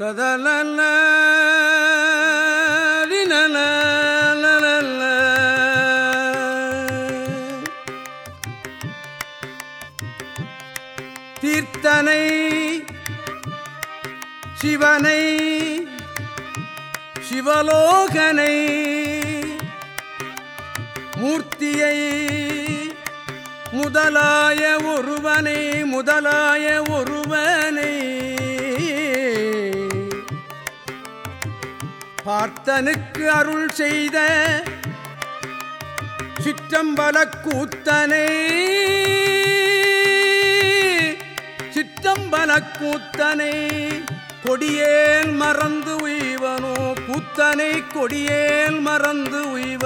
ததலல தீர்த்தனை சிவனை சிவலோகனை மூர்த்தியை முதலாய ஒருவனை முதலாய ஒரு பார்த்தனுக்கு அருள் செய்த சிற்றம்பல கூத்தனே சிற்றம்பல கூத்தனை கொடியேல் மறந்து உய்வனோ. கூத்தனை கொடியேல் மறந்து உய்வ